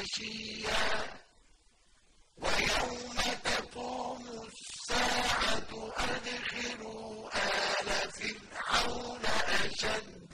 عشيا ويوم تقوم الساعة أدخلوا آل فرعون أشد